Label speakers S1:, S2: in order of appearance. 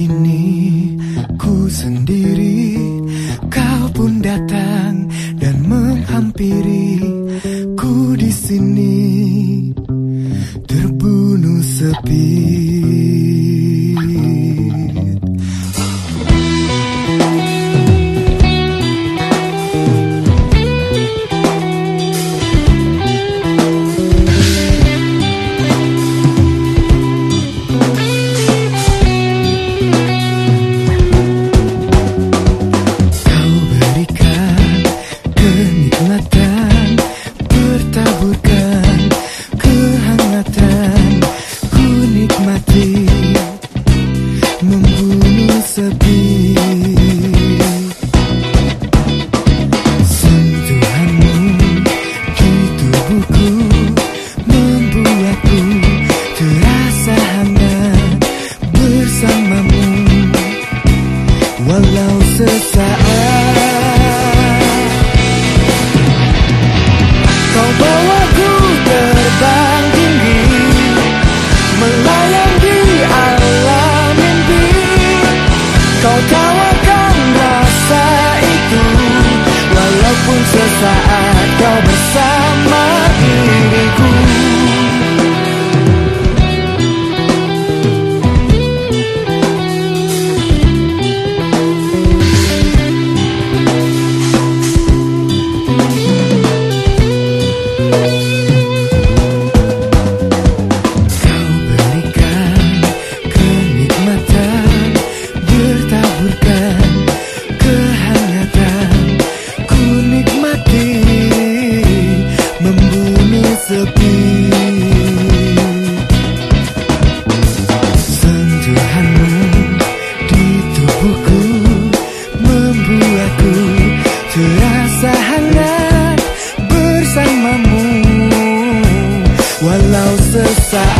S1: ini ku sendiri. Kau pun datang dan menghampiri Ku di sini. Terbunuh sepi 사 老色萨。